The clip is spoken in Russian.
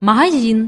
магазин.